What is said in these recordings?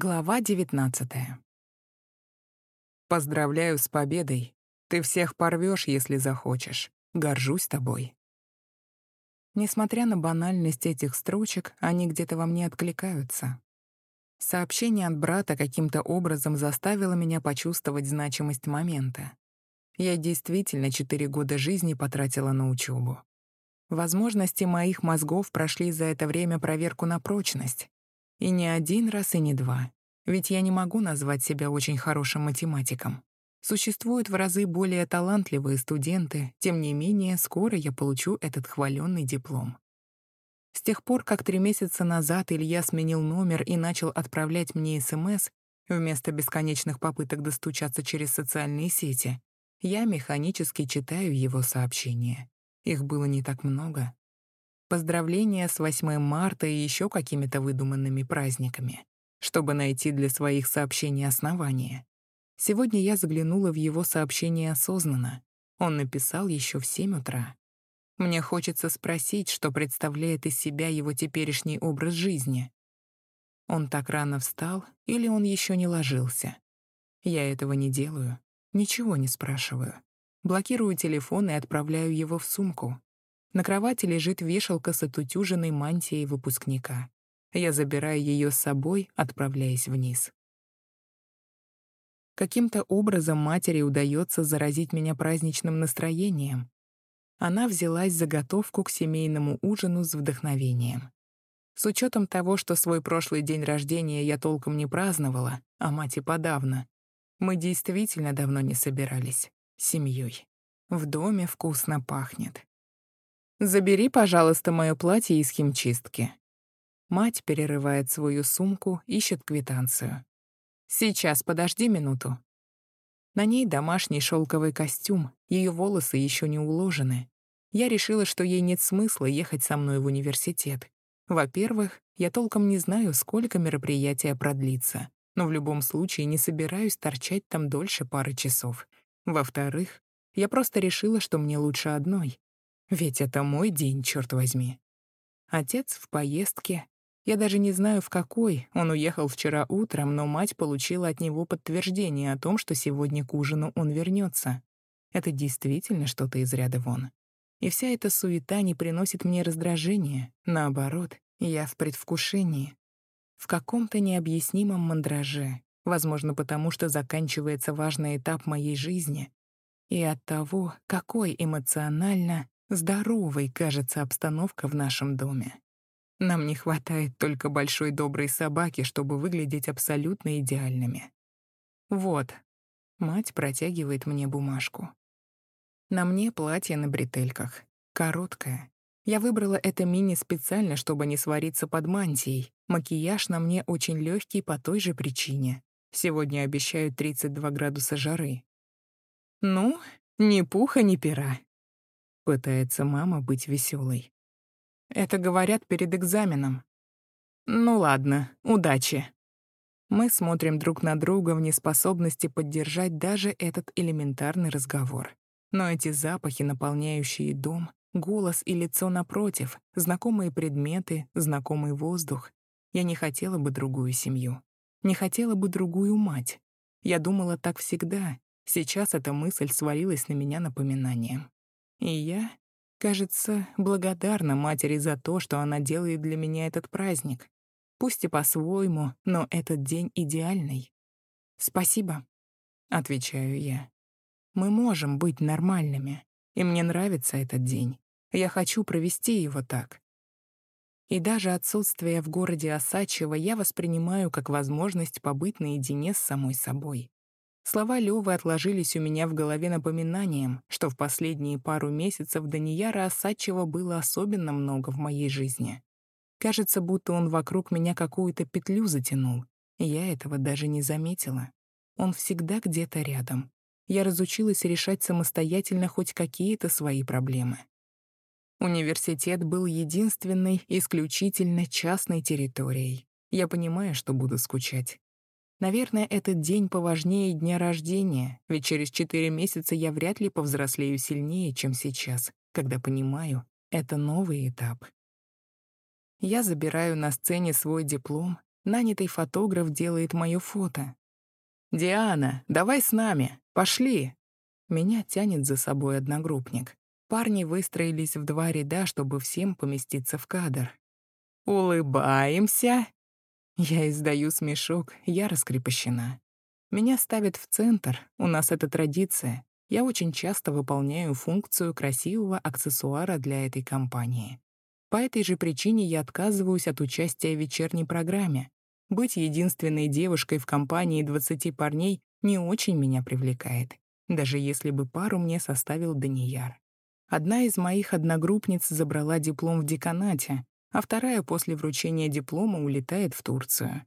Глава 19 Поздравляю с победой. Ты всех порвешь, если захочешь. Горжусь тобой. Несмотря на банальность этих строчек, они где-то во мне откликаются. Сообщение от брата каким-то образом заставило меня почувствовать значимость момента. Я действительно четыре года жизни потратила на учебу. Возможности моих мозгов прошли за это время проверку на прочность. И не один раз, и не два. Ведь я не могу назвать себя очень хорошим математиком. Существуют в разы более талантливые студенты, тем не менее, скоро я получу этот хваленный диплом. С тех пор, как три месяца назад Илья сменил номер и начал отправлять мне СМС, вместо бесконечных попыток достучаться через социальные сети, я механически читаю его сообщения. Их было не так много, поздравления с 8 марта и еще какими-то выдуманными праздниками, чтобы найти для своих сообщений основания. Сегодня я заглянула в его сообщение осознанно. Он написал еще в 7 утра. Мне хочется спросить, что представляет из себя его теперешний образ жизни. Он так рано встал или он еще не ложился? Я этого не делаю, ничего не спрашиваю. Блокирую телефон и отправляю его в сумку. На кровати лежит вешалка с отутюженной мантией выпускника. Я забираю ее с собой, отправляясь вниз. Каким-то образом матери удается заразить меня праздничным настроением. Она взялась за готовку к семейному ужину с вдохновением. С учетом того, что свой прошлый день рождения я толком не праздновала, а мать и подавно, мы действительно давно не собирались. Семьей. В доме вкусно пахнет. «Забери, пожалуйста, мое платье из химчистки». Мать перерывает свою сумку, ищет квитанцию. «Сейчас, подожди минуту». На ней домашний шелковый костюм, ее волосы еще не уложены. Я решила, что ей нет смысла ехать со мной в университет. Во-первых, я толком не знаю, сколько мероприятие продлится, но в любом случае не собираюсь торчать там дольше пары часов. Во-вторых, я просто решила, что мне лучше одной, ведь это мой день, черт возьми. Отец в поездке. Я даже не знаю, в какой. Он уехал вчера утром, но мать получила от него подтверждение о том, что сегодня к ужину он вернется. Это действительно что-то из ряда вон. И вся эта суета не приносит мне раздражения. Наоборот, я в предвкушении. В каком-то необъяснимом мандраже. Возможно, потому что заканчивается важный этап моей жизни. И от того, какой эмоционально Здоровой кажется обстановка в нашем доме. Нам не хватает только большой доброй собаки, чтобы выглядеть абсолютно идеальными. Вот. Мать протягивает мне бумажку. На мне платье на бретельках. Короткое. Я выбрала это мини специально, чтобы не свариться под мантией. Макияж на мне очень легкий по той же причине. Сегодня обещают 32 градуса жары. Ну, ни пуха, ни пера. Пытается мама быть веселой. Это говорят перед экзаменом. Ну ладно, удачи. Мы смотрим друг на друга в неспособности поддержать даже этот элементарный разговор. Но эти запахи, наполняющие дом, голос и лицо напротив, знакомые предметы, знакомый воздух. Я не хотела бы другую семью. Не хотела бы другую мать. Я думала так всегда. Сейчас эта мысль свалилась на меня напоминанием. И я, кажется, благодарна матери за то, что она делает для меня этот праздник. Пусть и по-своему, но этот день идеальный. «Спасибо», — отвечаю я. «Мы можем быть нормальными, и мне нравится этот день. Я хочу провести его так». И даже отсутствие в городе Осачева я воспринимаю как возможность побыть наедине с самой собой. Слова Лёвы отложились у меня в голове напоминанием, что в последние пару месяцев Данияра Осадчева было особенно много в моей жизни. Кажется, будто он вокруг меня какую-то петлю затянул. Я этого даже не заметила. Он всегда где-то рядом. Я разучилась решать самостоятельно хоть какие-то свои проблемы. Университет был единственной, исключительно частной территорией. Я понимаю, что буду скучать. Наверное, этот день поважнее дня рождения, ведь через четыре месяца я вряд ли повзрослею сильнее, чем сейчас, когда понимаю, это новый этап. Я забираю на сцене свой диплом, Нанятый фотограф делает моё фото. «Диана, давай с нами! Пошли!» Меня тянет за собой одногруппник. Парни выстроились в два ряда, чтобы всем поместиться в кадр. «Улыбаемся!» Я издаю смешок, я раскрепощена. Меня ставят в центр, у нас это традиция. Я очень часто выполняю функцию красивого аксессуара для этой компании. По этой же причине я отказываюсь от участия в вечерней программе. Быть единственной девушкой в компании 20 парней не очень меня привлекает, даже если бы пару мне составил Данияр. Одна из моих одногруппниц забрала диплом в деканате, а вторая после вручения диплома улетает в Турцию.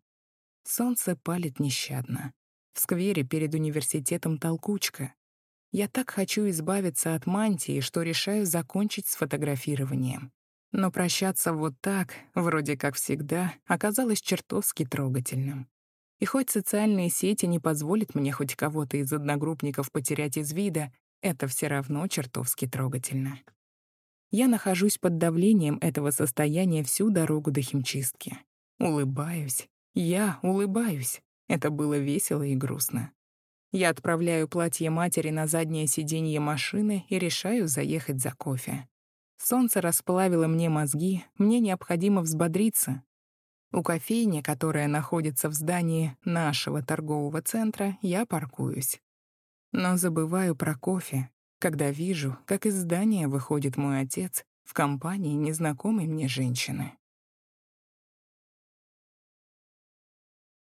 Солнце палит нещадно. В сквере перед университетом толкучка. Я так хочу избавиться от мантии, что решаю закончить с фотографированием. Но прощаться вот так, вроде как всегда, оказалось чертовски трогательным. И хоть социальные сети не позволят мне хоть кого-то из одногруппников потерять из вида, это все равно чертовски трогательно. Я нахожусь под давлением этого состояния всю дорогу до химчистки. Улыбаюсь. Я улыбаюсь. Это было весело и грустно. Я отправляю платье матери на заднее сиденье машины и решаю заехать за кофе. Солнце расплавило мне мозги, мне необходимо взбодриться. У кофейни, которая находится в здании нашего торгового центра, я паркуюсь. Но забываю про кофе, когда вижу, как из здания выходит мой отец в компании незнакомой мне женщины.